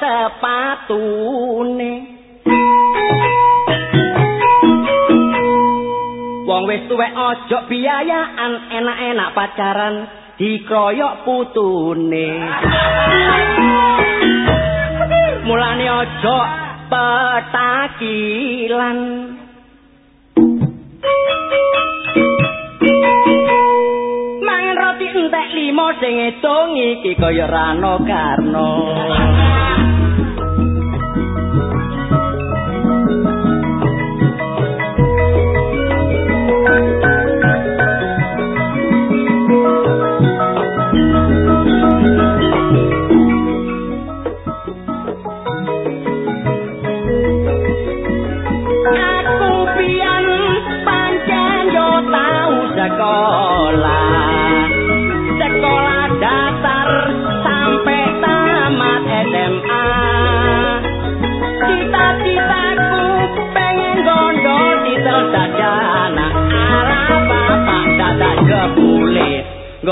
sepatune. Wong wis tuwek aja biayaan enak-enak pacaran dikroyok putune. Mulane aja petakilan. Mangan roti entek limo sing edong iki kaya Rano Karno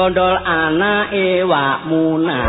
gondol anake wak munah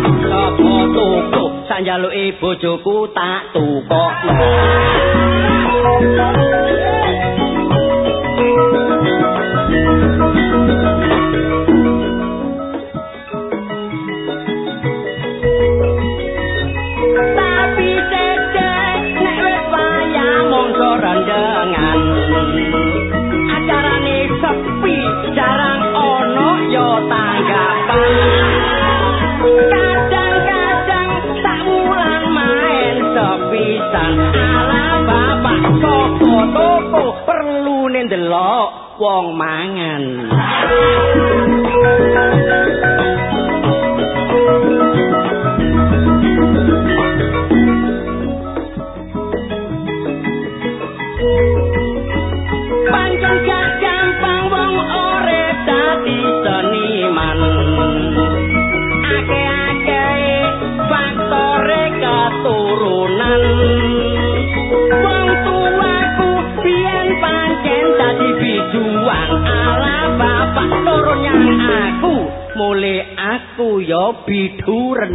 sak wulan njaluki bojoku tak tukokno. Ndelok wong mangan ya biduren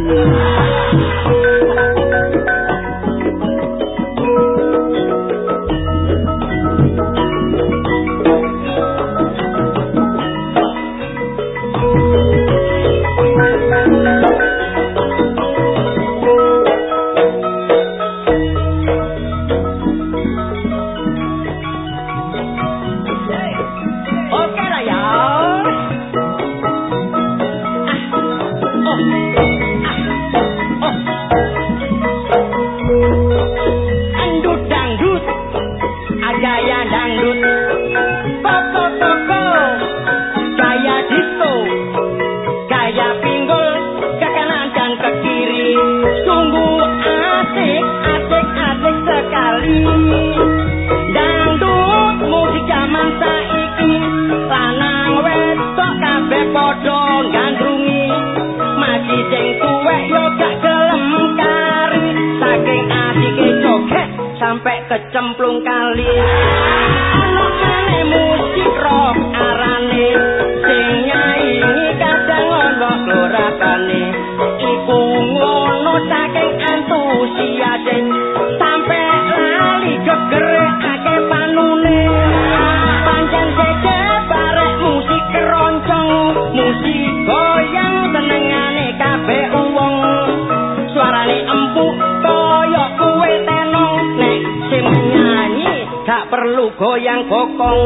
aku kaya kowe tenong nek sing nyanyi gak perlu goyang kokong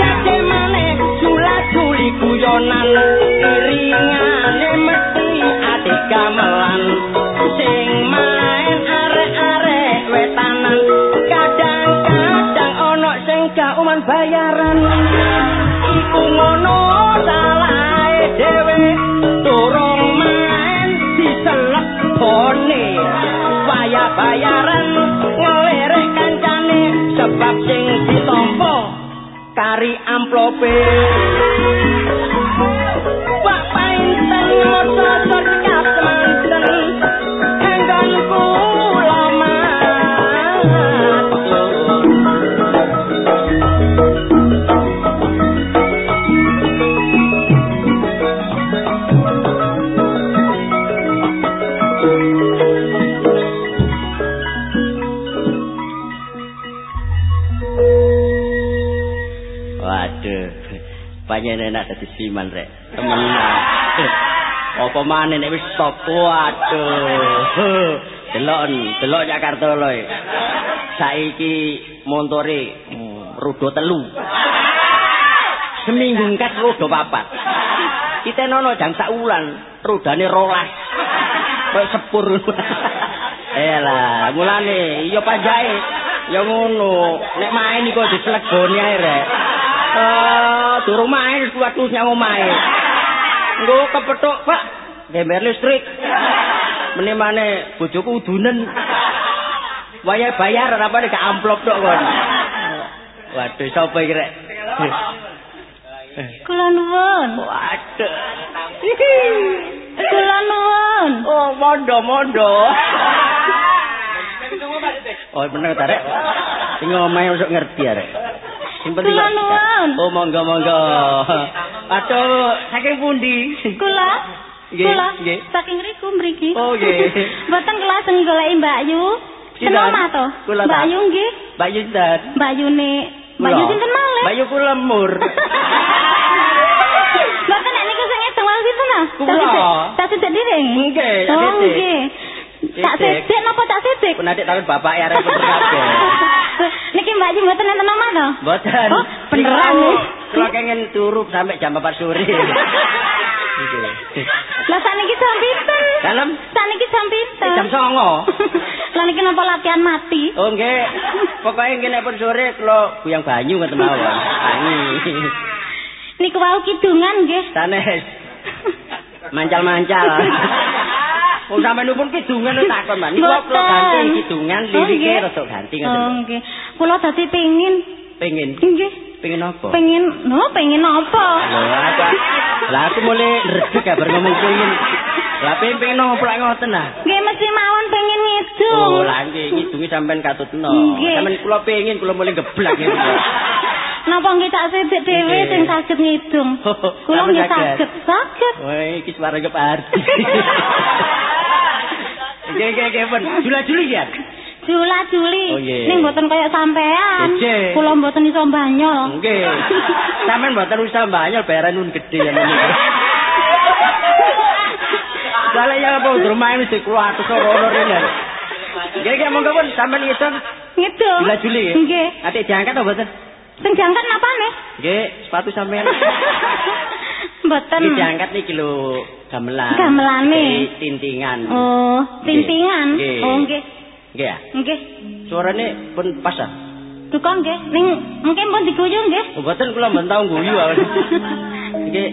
cece maneh jula juli kuyonan iringane mesti ati gamelan. Sing main arek-arek wetanan. Kadang-kadang ono sing gak uman bayaran. Iku ngono salah bone. Waya bayaran ngelirik kancane Sebab sing ditompo kari amplope enak dadi siman rek. Temenan. Apa maneh nek wis stop. Waduh. Delok delok Jakarta lho. Saiki montore hmm, rudo telu. Seminggu ngkat rudo papat. Kita nono jam sak wulan, rudane rolas. Kayak sepur. Lah, mulane iya panjae. Ya ngono. Nek main iku dislegoni ae rek. Durung main suatu nyang omahe. Nggo kepethuk, Pak. Gember listrik. Menimane bojoku udunen. Waya bayar apa nek amplop tok kon. Waduh, sapa iki rek? Kula nuwun. Waduh. Kula nuwun. Oh, mondo-mondo. Oh, bener ta, Rek? Sing omahe usuk Rek. Kula nuwun. Oh, monggo monggo. Aduh, saking pundi? Kula. Nggih, Kula nggih. saking riku mriki. Oh, nggih. Mboten kula sing goleki Mbak Yu. Kenapa to? Kula Mbak. Yu nggih. Mbak Yu sinten? Mbak Yune. Mbak Yu sinten malih? Mbak Yu ku lemur. Mboten nek niku sing ngedeng wau sinten ah? Kula. Tak sithik dhewe. Nggih, Oh, nggih. Tak Sithik. sithik napa tak sithik? Pun adik tahun bapak ya arek bener kabeh. Niki Mbak Yu mboten enten omah to? Mboten. Oh, beneran nih. Kula kenging turu sampai jam 4 sore. Nggih. Lah saniki jam pinten? Dalem Saniki jam pinten? jam 09.00. Lah niki napa latihan mati? Oh nggih. Pokoke ngene pun sore kula buyang banyu ngoten mawon. Banyu. Niku wau kidungan nggih. Sanes. Mancal-mancal. Oh sampeyan pun kidungan lho takon, Mbak. Niku kula ganti kidungan Oh, lirike rada ganti Oh ngoten. nggih. Kula dadi pengin Pengen nggih. pengen apa? Pengin, no, pengin apa? Lah aku mulai redeg kabar ngomong pengen. Lah pengen pengen apa lek ngoten ah? Nggih mesti mawon pengin ngidung. Oh, lah nggih ngidungi sampean katutno. Sampeyan kula pengen kula mulai geblak gitu. Napa nggih tak sithik dhewe sing saged ngidung. Kula nggih saged. saged. Wah, iki suara keparti. Nggih, nggih, nggih, pun. Jula-juli ya. Jula Juli. Oh, nggih. Ning mboten kaya sampean. Kula mboten iso banyol. Nggih. Sampeyan mboten usah mbanyol bayaran nun gede ya menika. Soalnya yang apa udah main di kula atus ora rene. Nggih, nggih, monggo pun sampeyan ngitung Ngidung. jula-juli ya. Nggih. Atik diangkat apa mboten? Sing jangkat napa nih? Nggih, sepatu sampeyan. Mboten. Iki diangkat niki lho gamelan. Gamelane. Tintingan. Oh, tintingan. Nggih. Oh, nggih. Nggih ya. Nggih. Suarane pun pas ah. Duka nggih. Ning mungkin pun diguyu nggih. Oh, Mboten kula mboten tau guyu awan. Nggih.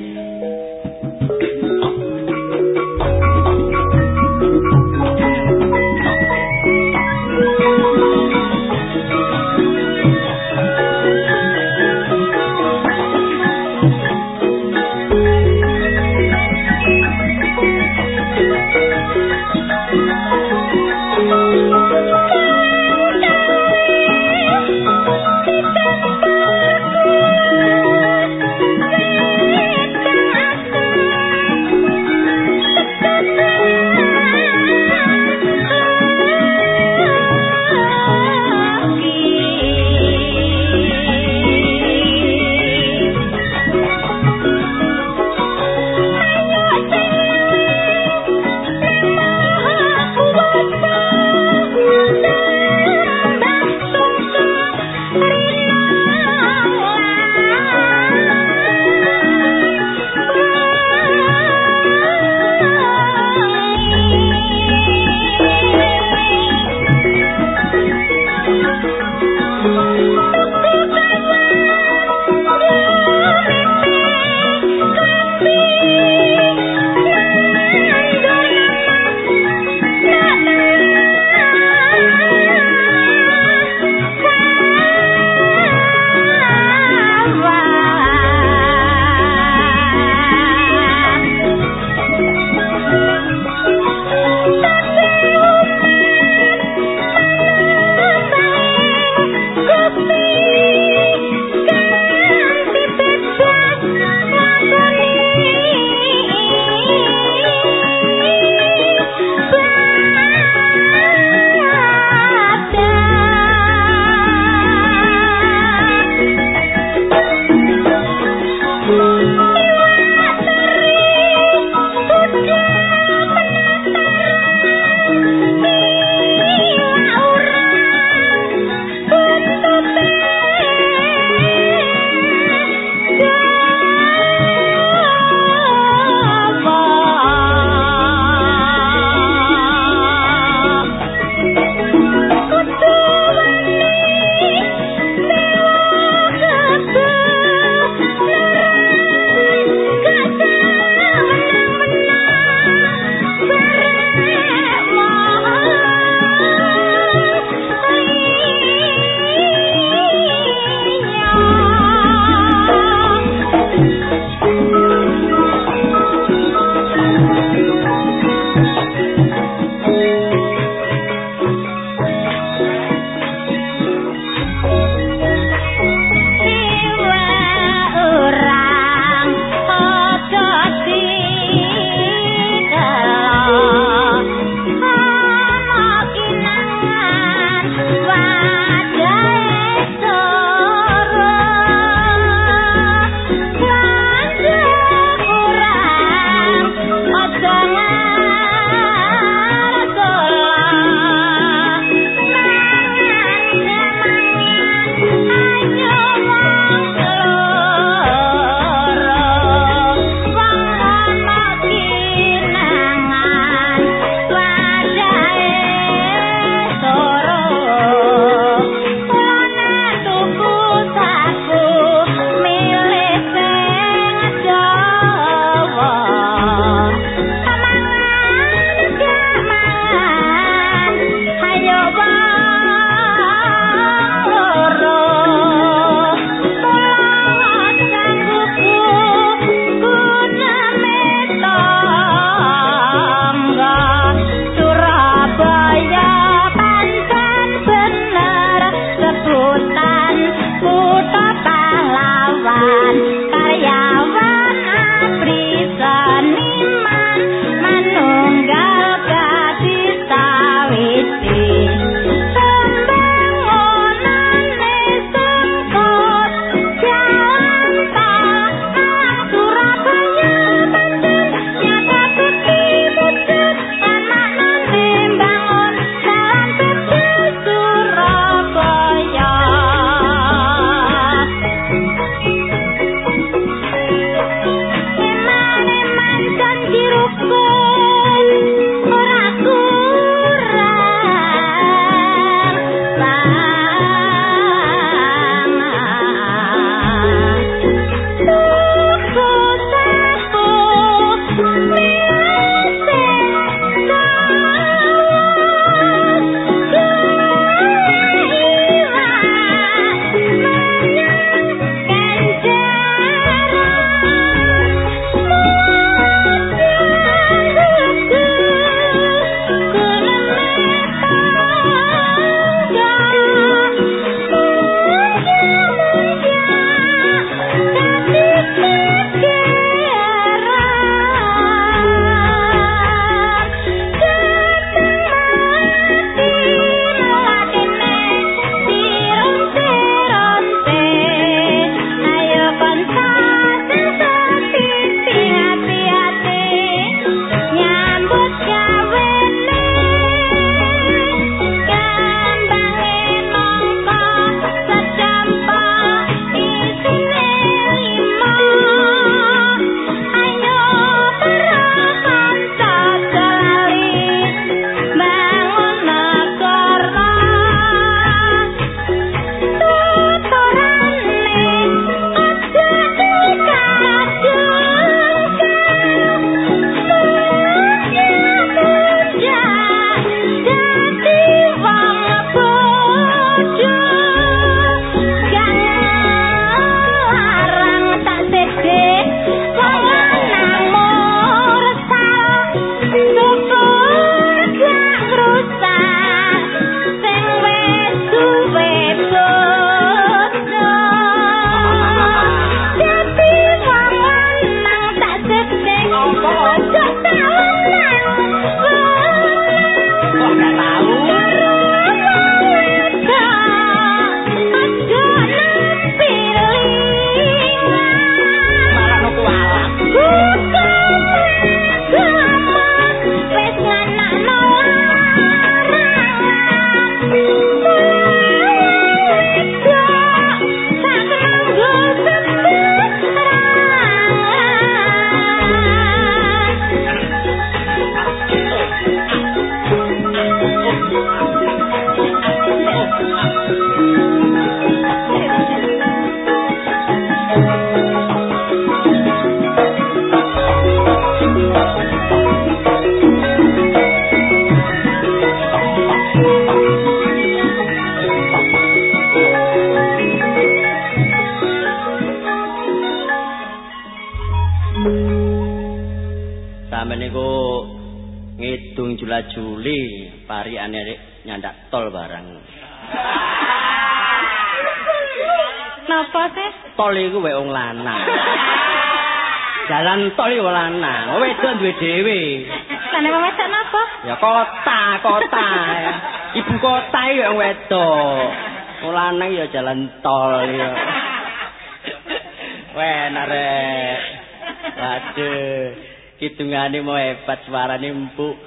Kidungane mau hebat suarane empuk.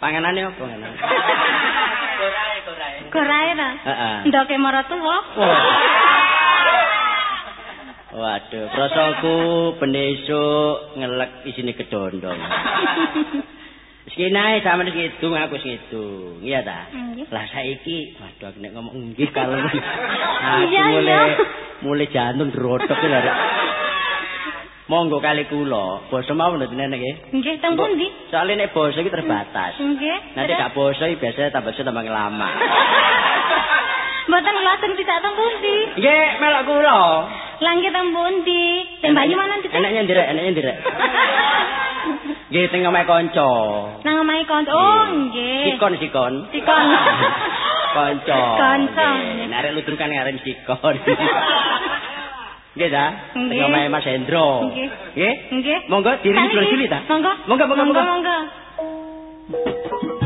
Panganane apa panganane? Korae, korae. Korae ta? Heeh. Ndoke maratuwa. Waduh, prasaku benesuk ngelek isine kedondong. Sekinae sampeyan wis ngidung aku wis ngidung. Iya ta? Lah saiki waduh nek ngomong nggih kalau aku Iya, mulai iya. mulai jantung drotok lho. Monggo kali kula, basa nek nenek nggih. Nggih, teng pundi? Soale nek basa iki terbatas. Nggih. Nanti gak basa iki biasanya tambah tambah lama. Mboten lajeng tidak teng pundi. Nggih, melok kula. Langge teng pundi? Teng Bayu mana nanti? Enaknya ndirek, enaknya ndirek. Nggih, teng omahe kanca. Nang omahe kanca. Oh, nggih. Sikon sikon. Sikon. Kanca. Kanca. Nggih, Narek ludruk kan ngaran sikon. Nggih ta? Teng Nggih. omahe Mas Hendro. Nggih. Nggih? Nggih. Monggo diri sili ta? Monggo. Monggo, monggo, monggo. monggo.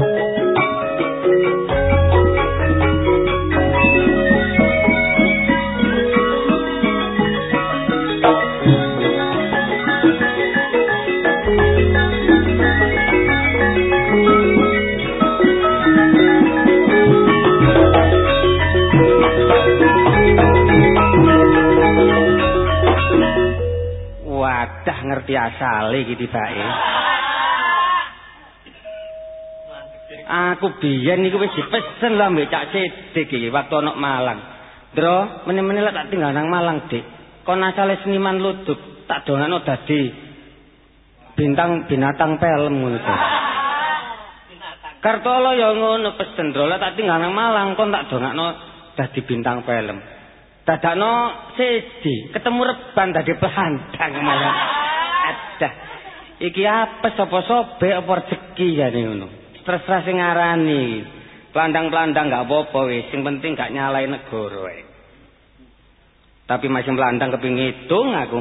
Wadah ngerti asale iki tibake. Aku biyen niku wis dipesen lho mbek Cak Sidik iki waktu ana Malang. Dro, meneh-meneh lek tak tinggal nang Malang, Dik. Kon asale seniman luduk, tak dongakno dadi bintang binatang film ngono to. Kartolo ya ngono pesen Dro, lek tak tinggal nang Malang kon tak dongakno dadi bintang film. Dadakno siji, ketemu reban dadi pelandang malah. Adah. Iki apa sapa sobek apa rezeki jane ngono. Terserah sing ngarani. Pelandang-pelandang gak apa-apa wis, sing penting gak nyalai negara wae. Tapi masih pelandang keping ngitung aku.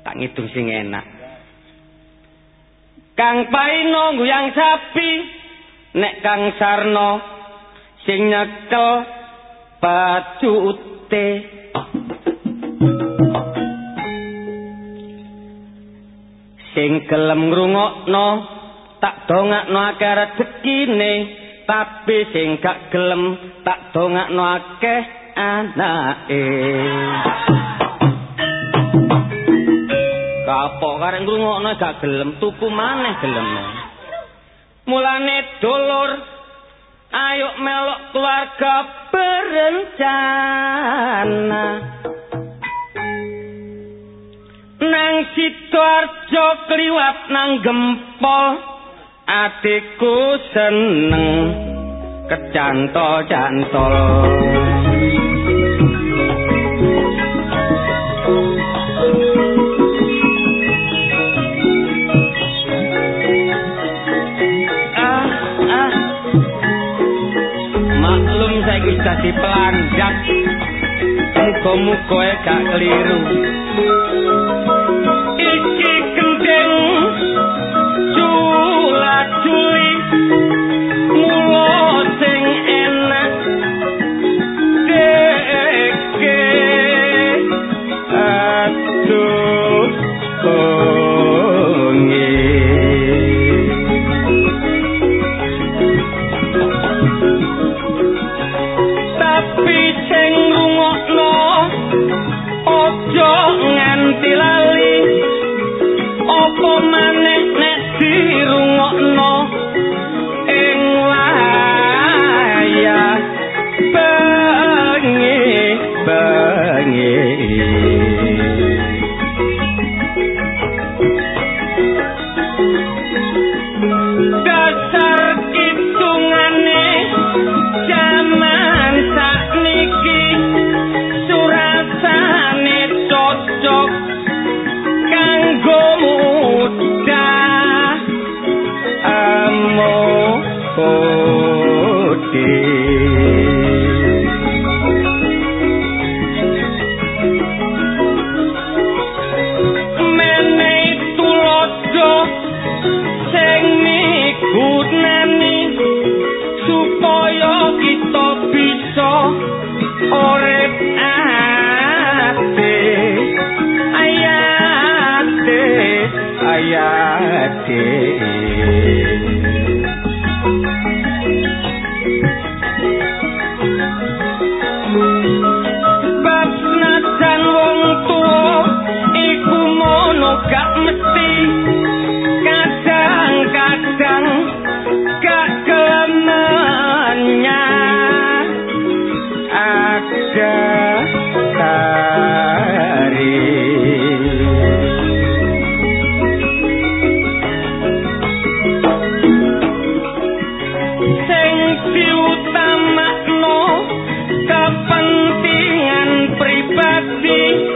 Tak ngitung sing enak. Kang Paino guyang sapi, nek Kang Sarno sing nyekel bacute. Sing gelem ngrungokno tak dongakno akeh rezekine, tapi sing gak gelem tak dongakno akeh anake. Kapok karek ngrungokno gak gelem tuku maneh gelem. Mulane dulur ayo melok keluarga berencana. Nang Sidoarjo kliwat nang gempol adikku seneng kecantol-cantol. Dadi pelanjak. Muga-muga gak keliru. Iki gendeng jula-juli mulo diutamakno kepentingan pribadi.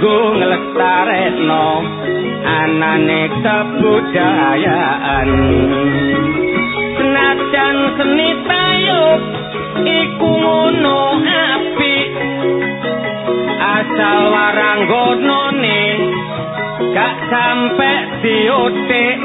kanggo ngelektarno anane kebudayaan. Senajan seni tayub iku ngono apik asal waranggonone gak sampe diotek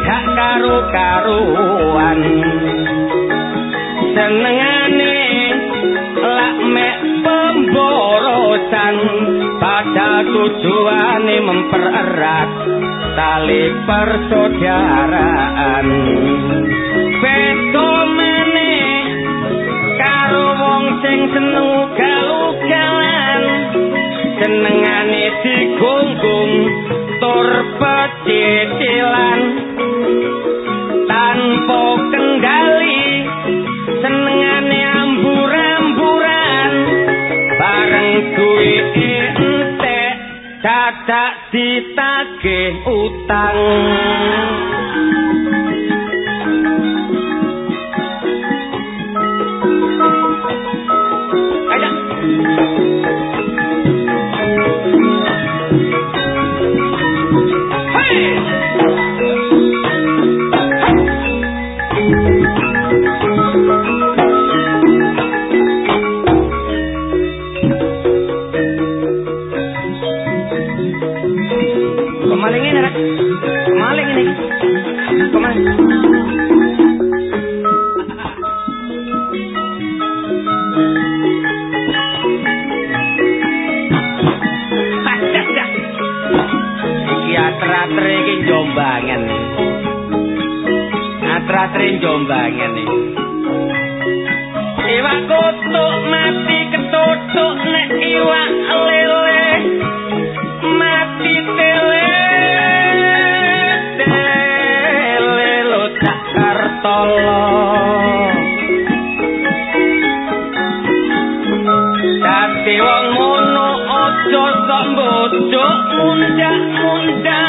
gak karo karuan senengane lak mek pemborosan pada tujuane mempererat tali persaudaraan. Petomane karo wong sing seneng galu-galan senengane digunggung tur pecicilan tanpa kendali senengane ambur-amburan. Bareng kuwi entek dadak ditagih utang. Sastre jombangan iki. Iwak kutuk mati ketutuk nek iwak lele. Mati tele tele lo tak kartolo dadi wong ngono aja sok bodok mundak-mundak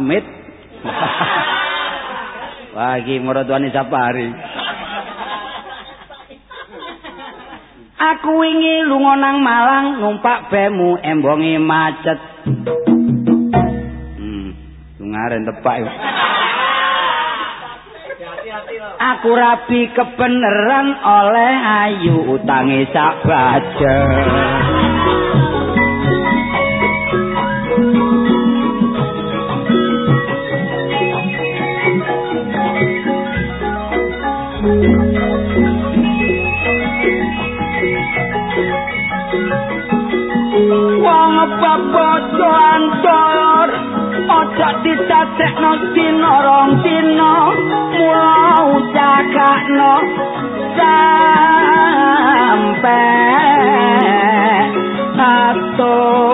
Amit. Wagi maratuane sapari. Aku wingi lunga nang Malang numpak bemu embonge macet. Hmm, ngaren tepak. Aku rapi kebeneran oleh ayu utange sak bajet. Aja ditasekno dina rong dina mula ucakno sampe contoh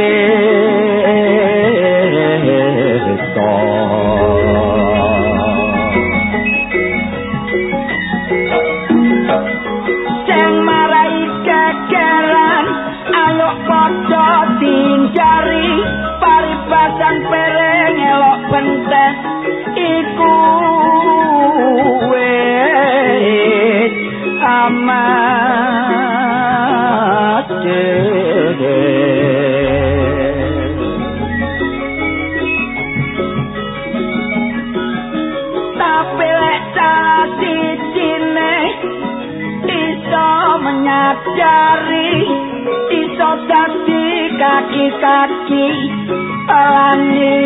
they kaki-kaki alani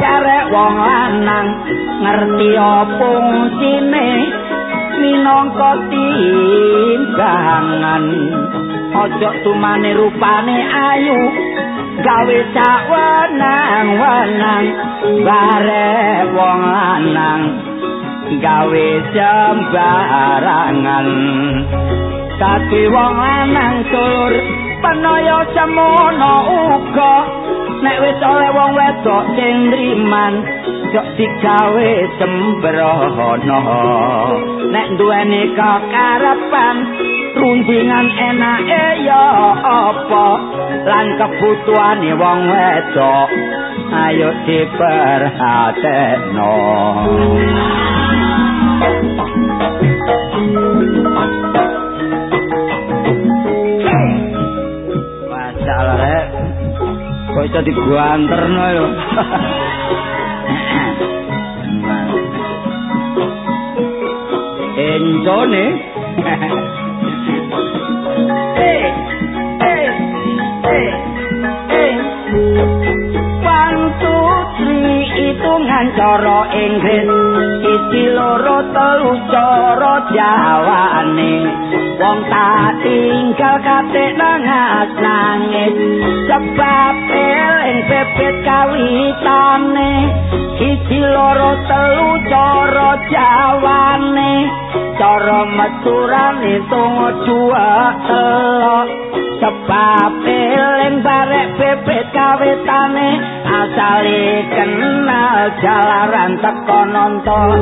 barek wong lanang ngerti apa fungsine minangka timbangan. Aja tumane rupane ayu gawe sawenang-wenang barek wong lanang gawe sembarangan. Tapi wong lanang tur penaya semono uga. Nek wis oleh wong wedok sing riman jok digawe sembrono. Nek duweni kekarepan rundingan enake ya apa lan kebutuhane wong wedok ayo diperhatekno kok iso diguanterno yo? Encone inggris isi loro telu coro jawane wong tak tinggal kate nangas nangis. Sebab eling pepet kawitane. Isi loro telu coro jawane coro meturane tungo dua telok sebab eling barek bebet kawetane asale kenal jalaran teko nonton.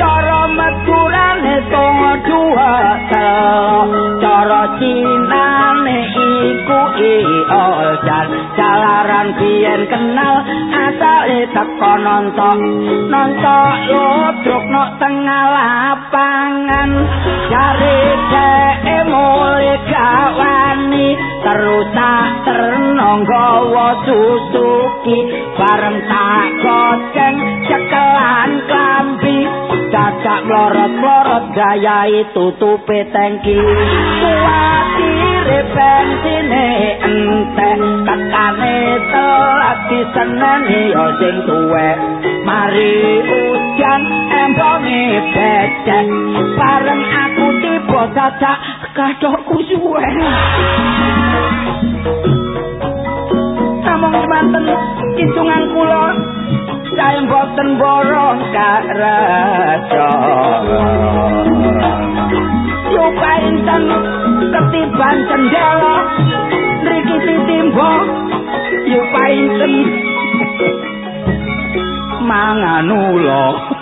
Cara meturane tongo dua cara cinane iku iol jan. Jalaran biyen kenal asale teko nonton. Nonton lodruk no tengah lapangan. Cari dhek mulai gawani terus tak ternonggawa susuki bareng tak goceng cekelan kambi dadak melorot-melorot gaya itu tupe tengki kuati repensine ente kakane telat di seneni sing tuwe mari ujan embongi becek bareng aku tiba dadak kadokku suwe namung manten hitungan kula saya mboten borong kak rasa Yuka inten ketiban cendela Riki titimbo Yuka inten Manganulo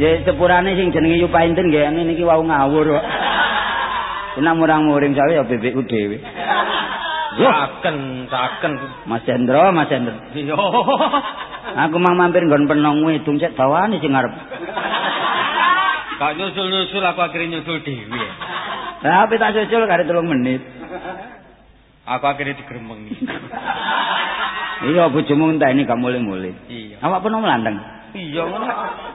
Ya sepurane sing jenenge Yupa Inten nggih niki wau ngawur kok. Kena murang-muring sawe ya bebekku dhewe. Saken, saken. Mas Hendro, Mas Hendro. Iya. Aku mang mampir nggon penong wedung cek dawane sing ngarep. Kak nyusul-nyusul aku akhirnya nyusul dhewe. Lah ape tak susul kare 3 menit. Aku akhirnya digeremengi. Iya bojomu enteni gak mulih-mulih. Iya. Awak pun melanteng. Iya ngono.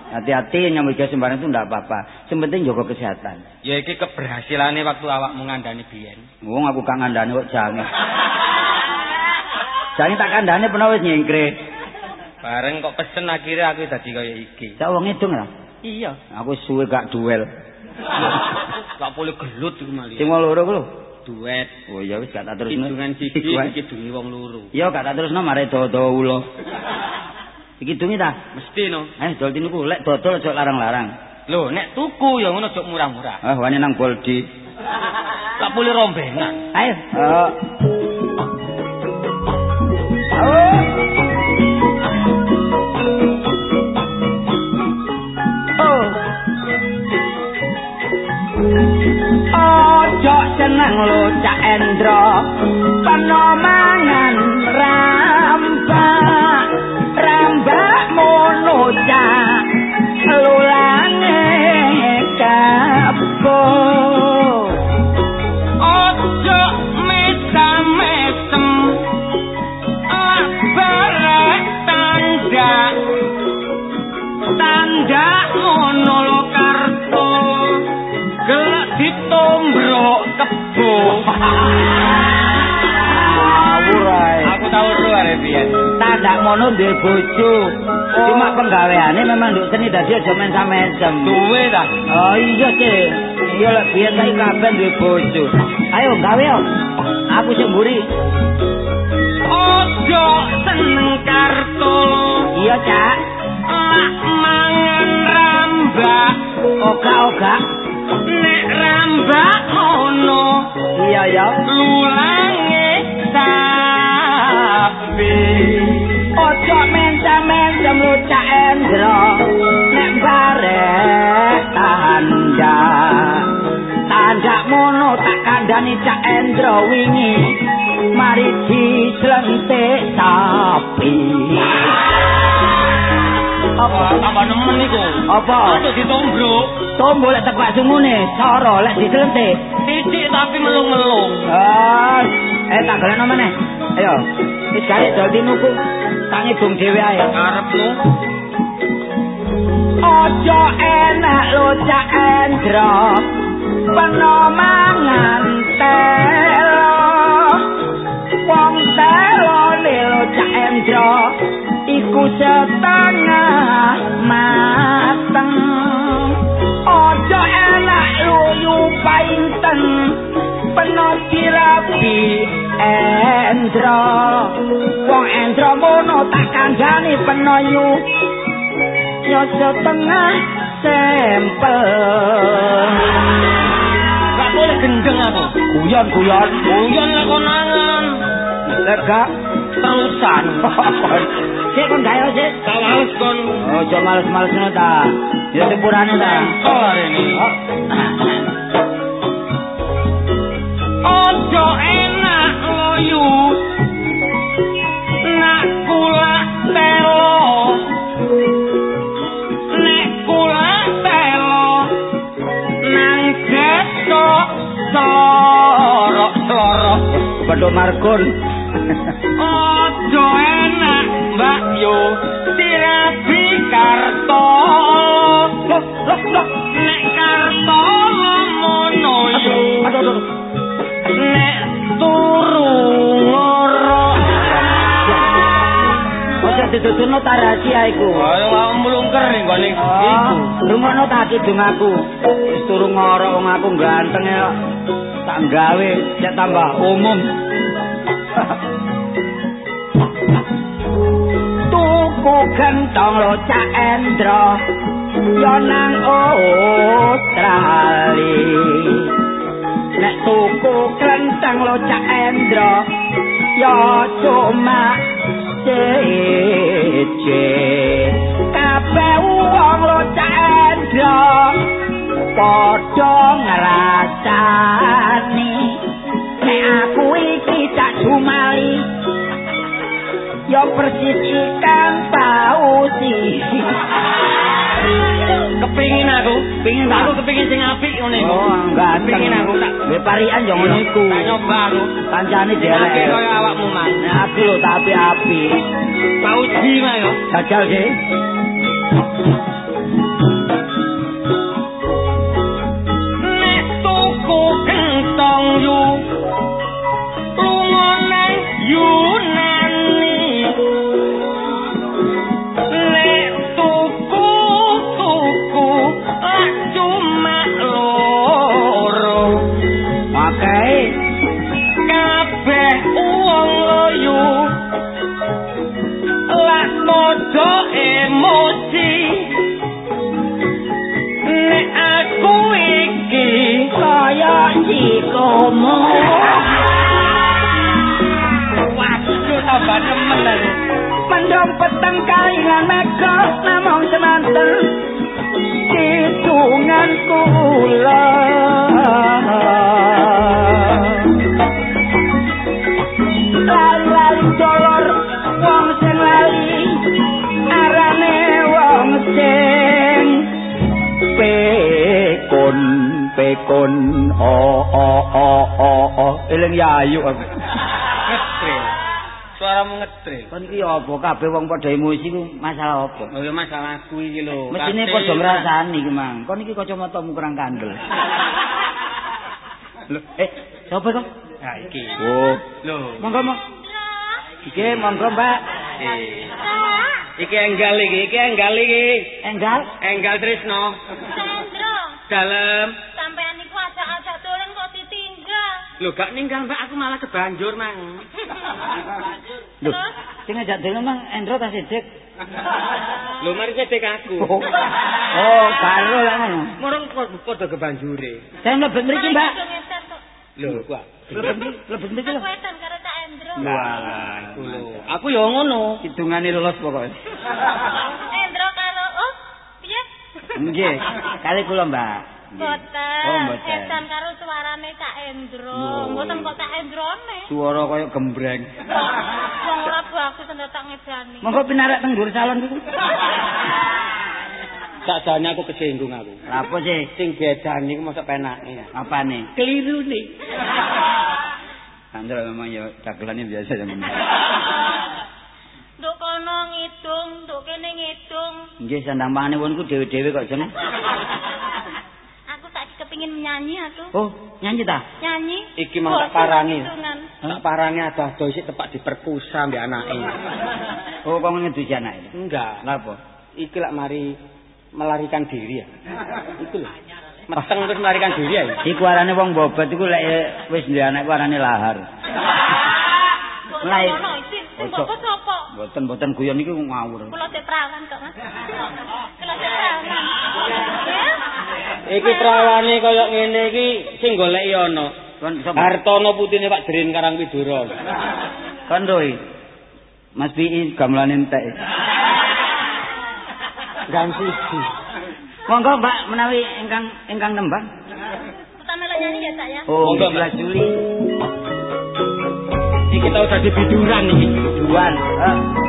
Hati-hati nyambut gawe sembarang itu ndak apa-apa. Sing penting jaga kesehatan. Ya iki keberhasilane waktu awakmu ngandani biyen. Wong aku gak ngandani kok jange. Jange tak kandhane pernah wis nyengkre. Bareng kok pesen akhirnya aku dadi kaya iki. Cak wong edung lah. Iya. Aku suwe gak duel. Tak boleh gelut iku mali. Sing loro ku lho. Duet. Oh iya wis gak tak terusno. Kidungan siji iki dungi wong loro. Iya gak tak terusno mare dodo ulo. Iki dungi ta? Mesti no. Eh dol niku lek dodol aja larang-larang. Lho, nek tuku ya ngono cok murah-murah. Ah wani nang Boldi. Tak boleh rombengan. Ayo. Oh. Oh. Oh. Ojo seneng lo Cak Endro Penomangan rambak mono Cak Lulange kapo Ojo mesam-mesem Barek tanda Tanda ngono lo kartu Gelak ditombrok kebo Ngawur ae. Aku tau ro arek biyen Tandak mono duwe bojo. Cuma penggaweane memang nduk seni dadi aja mensam-mensem. Duwe ta Oh iya sih. Iya lek biyen saiki kabeh duwe bojo. Ayo gawe yo. Aku sing mburi. Ojo seneng kartu Iya, Cak. Lak mangan rambak Oga-oga. Nek rambak ono Iya ya. lulange sapi Ojo mensam-mensem lu Cak Endro. Nek barek tanda. Tanda mono tak kandhani Cak Endro wingi. Mari dislentik sapi. Apa? tambah nemen iku Apa? Aduh ditombrok Tombo lek tepak sungune, soro lek dislentik. titik tapi melung-melung eh tak galeno meneh. Ayo, wis garek dadi nuku. Tak ngidung dhewe ae. karepmu Ojo enak lo Cak Endro. Penomangan telo. Wong telo lo Cak Endro. Iku setengah mateng. Ojo enak lo yupainten. Penuh dirabi Endro. Wong Endro mono tak kandhani penoyu. yo setengah sampel gak boleh gendeng aku. Guyon guyon. Guyon lek konangan. Lega. Terusan. Sik kon gayo sik. Tak males kon. Ojo males-males ngono ta. Ya sepurane ta. Kelar ini. Ojo enak loyu. Nak kula telo. Nek kula telo. Nang gesok sorok-sorok. Pedho margon. Ojo enak Mbak Yo Sirabi karto Loh, loh, loh. Nek karto Ojo dituturno ta rahasia iku. Ayo mau melungker nih gone Oh, rumono ta kidung aku. Wis turu ngorok wong aku ganteng ya. Tak gawe cek tambah umum. Tuku gentong lo Cak Endro yo nang Australi. Nek tuku gentong lo Cak Endro yo cuma siji. Kabeh wong lo Cak Endro padha ngrasani nek aku iki cak jumali ya persis ikan pausi Kepingin aku Pingin tak? Aku kepingin sing apik ngene. Oh enggak Pingin aku tak. Gue parian yo ngono. Iku. Tak nyoba aku. Kancane Apik dhewe kaya awakmu mang Nek aku lho tak api-api Pauji mah yo. Jajal sih Pekon, oh, oh, oh, oh Eling yayu aku iki apa kabeh wong padha emosi ku masalah apa? oh ya masalah aku iki lho Mesine padha ngrasani ki, Mang. Kon iki kacamatamu kurang kandel. Lho, eh, sapa kok? nah iki Oh, lho monggo mong. Iki monggo, Mbak. Eh, iki enggal iki iki enggal iki Enggal. enggal Trisno Sandro, dalem sampean iku ajak-ajak dolen kok ditinggal. lho gak ninggal mbak aku malah kebanjur mang Lho, sing ngajak dene Mang Endro ta Sidik? lho mari cedek aku Oh, karo lah ngono. murung padha kebanjure Saya mlebet mriki, Mbak. Lho kuwi Mlebet mriki, mlebet mriki lho. Karo Cak Endro. Wah, aku lho. Aku ya ngono. Hidungane lolos pokoke. Endro karo oh, piye? Nggih, kali kula, Mbak. Boten. Oh. Edan karo suarane Cak Endro. Mboten kok Cak Endrone. Suara kaya gembreng. Wong ora bagus ndak tak ngedani. Monggo pinarak teng dhuwur salon kuwi. Sakjane aku kesinggung aku. Apa sih? Sing gedan iku mosok penake. Apane? Keliru nih. Andra memang ya dagelannya biasa ya. Nduk kono ngitung, nduk kene ngitung. Nggih sandang mangane wonku dhewe-dhewe kok jeneng. Kepengin nyanyi aku. Oh, nyanyi ta? Nyanyi. Iki mang tak parangi. Tak parangi adoh-adoh isik tepak diperkusa mbek anake. Oh, kok ngedusi anake. Enggak. Lha apa? Iki lak mari melarikan diri ya. Iku lho. Meteng terus melarikan diri ya. Iku arane wong bobot iku lek wis duwe anak ku arane lahar. Mulai. Kono isin. Ojo. Mboten-mboten guyon niku ngawur. Kula perawan kok, Mas. Kula. Ya. Iki prawane kaya ngene iki sing goleki ana. Hartono putine Pak Drin Karang Widura. Kon doi. Mas Bii gamelan entek. Gang siji. Monggo Mbak menawi ingkang ingkang nembang. Kita melok nyanyi ya, Cak ya. Oh, Monggo, 11 Juli. Iki kita udah di biduran iki. Duan. Eh.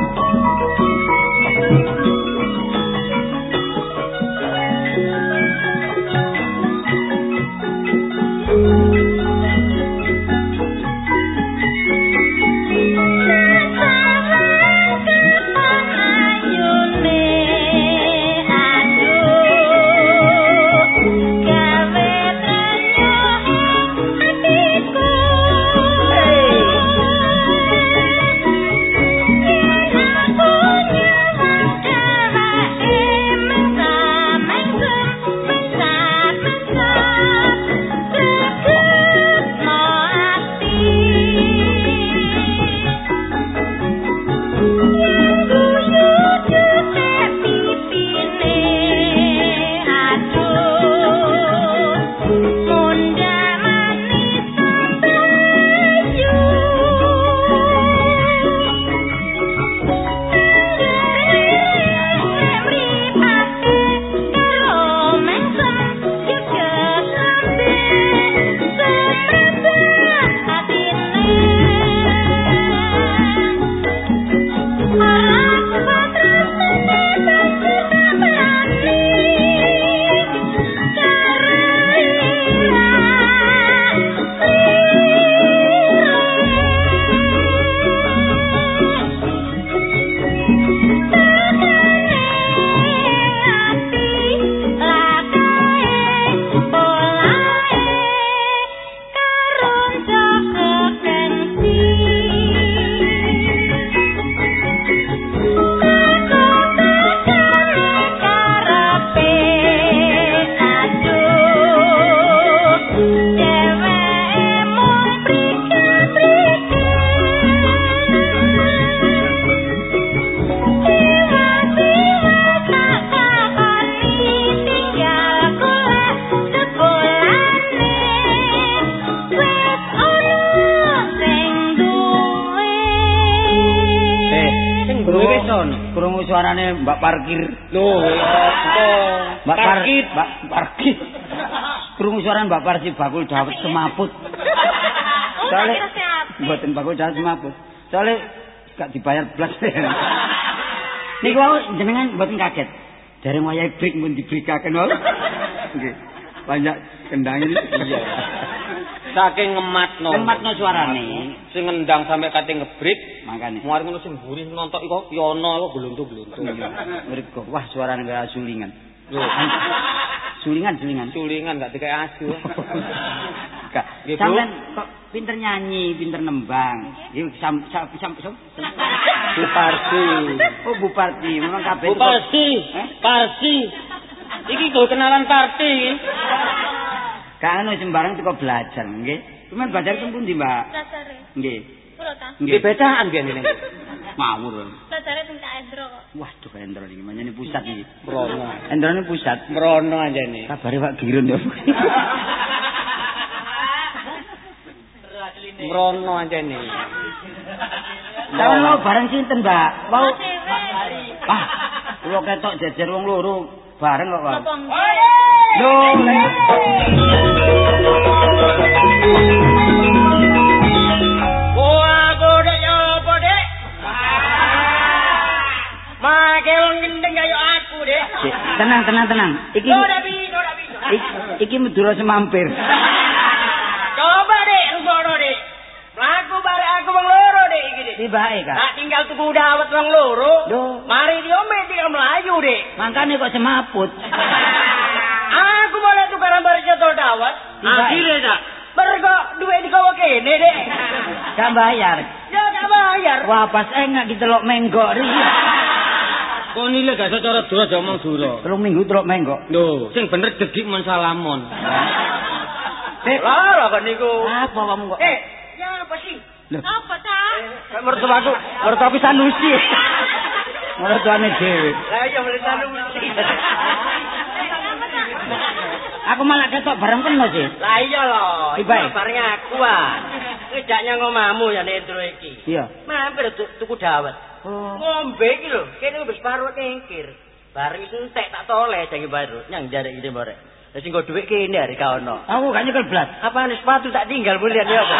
Parkir. Loh, apa? Mbak Par- Parkit. Mbak Parkir. Krungu suarane Mbak Parkir bakul dawet semaput. Oh, Soale mboten bakul dawet semaput. Soale gak dibayar blas. Niku wau jenengan mboten kaget. Dari wayahe break pun dibrikaken wau. Nggih. Banyak kendang ini. Iya. Saking ngematno. Tematno suarane. Sing ngendang sampe kate ngebrik, Makane. muar ngono sing mburi nontok iku ya ana iku gluntu-gluntu. Mereka wah suarane kaya sulingan. Sulingan sulingan. sulingan gak dikai asu. Sampean kok pinter nyanyi, pinter nembang. Iki sam sam sam sam. Bu Parsi. Oh Bu Parti, memang kabeh. Bu Parsi. Parsi. Iki go kenalan parti iki. Kan wis sembarang teko belajar, nggih. Cuman belajar teng pundi, Mbak? Belajar Nggih. Kulo ta. Nggih bacaan biyen ini. Mawur. Belajar teng Kak Endro kok. Waduh, Endro iki menyane pusat iki. Mrono. Endro ini pusat. Mrono anjene. Kabare Pak Girun ya. Mrono anjene. Sampeyan mau bareng sinten, Mbak? Mau Dewe. Ah, kula ketok jejer wong loro bareng kok, Pak. Tenang, tenang, tenang. Iki Ora bi, ora bi. iki, Madura semampir. Coba, Dek, rumono, Dek. Mlaku barek aku wong loro, Dek, iki, Dek. Tibake, Kak. Tak tinggal tuku dawet wong loro. Loh. Mari diombe dia melayu, Dek. Makane kok semaput. Aku. Tiba. Akhirnya, Dak. Mergo duit digawa kene, Dek. Gak bayar. Ya gak bayar. Wah, pas enak ditelok menggok ri. Kok nile gak secara dura aja omong dura. Telung minggu telok menggok. Lho, sing bener gegik mon salamon. Dek, Lah, kok niku. apa kamu kok? Eh, ya apa sih? Loh, Apa ta? mertuaku, mertuaku Sanusi. Mertuane dhewe. Lah iya boleh salu. Aku malah ketok bareng kena sih. Lah iya lho, Iba. iki bareng aku ah. Ngejak nyang omamu ya Nendro iki. Iya. Mampir tu- tuku dawet. Oh. Ngombe iki lho, kene wis paruh kengkir. Bareng entek tak toleh jange baru. Nyang jarek iki more. Lah sing go dhuwit kene hari kaono. Aku gak nyekel blas. Apa sepatu tak tinggal bulian ya apa?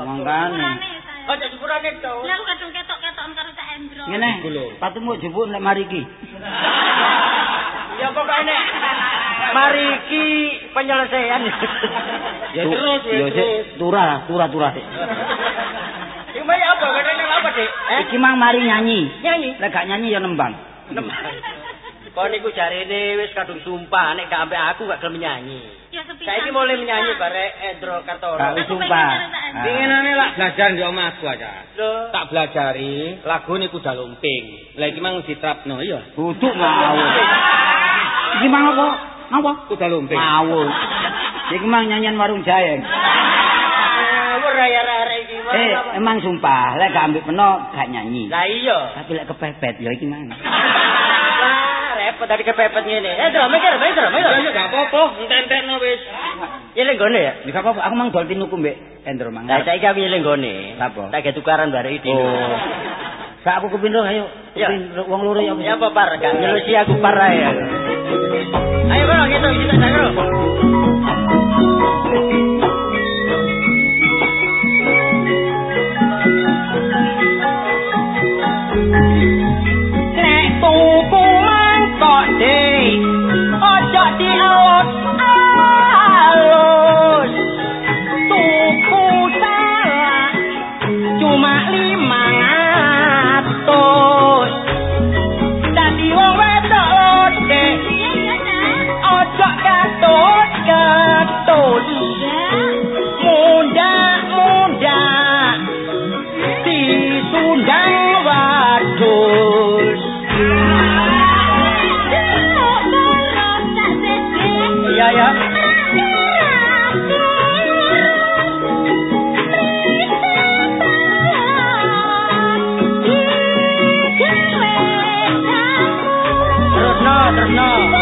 Mangkane. Ojo sepurane to. Lah aku kadung ketok-ketok karo Cak Endro. Ngene, sepatumu jebuk nek mari iki. Ya pokoknya mari iki penyelesaian. Ya terus terus. sik turah, turah, turah sik. Iki mah apa kadene apa, Dik? Eh? Iki mang mari nyanyi. Nyanyi. Lek gak nyanyi ya nembang. Kok niku jarene wis kadung sumpah nek gak ambek aku gak gelem nyanyi. Ya sepisan. Saiki mulai menyanyi bare Endro Kartono. Gak Aku sumpah. Pinginane lak belajar di omahku aja. Lho, Tak belajari lagu niku kuda lumping. Lah iki mang diterapno iya. Duduk ngawur. Iki mang apa? Apa? Kuda lumping. Ngawur. Iki mang nyanyian warung jaeng. ngawur ya arek iki. Eh, emang sumpah, lek gak ambek peno gak nyanyi. Lah iya. Tapi lek kepepet ya iki mang. Lah, repot tadi kepepet ngene. Eh, Dro, mikir, mikir, mikir. Ya ya gak apa-apa, entek-entekno wis. Yeling gone ya. Ya gak apa-apa, aku mang dol tinuku mbek Endro mang. Lah saiki aku yeling gone. Apa? Tak ge tukaran bare iki. Oh. Sak aku kepindho ayo. Ya. Kepindho wong loro ya. Ya apa par, gak nyelusi aku parah ya. Ayo bro, gitu, kita bro. Nek tuku mangkok dik, ojo dialot Terusno,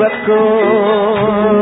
bersyukur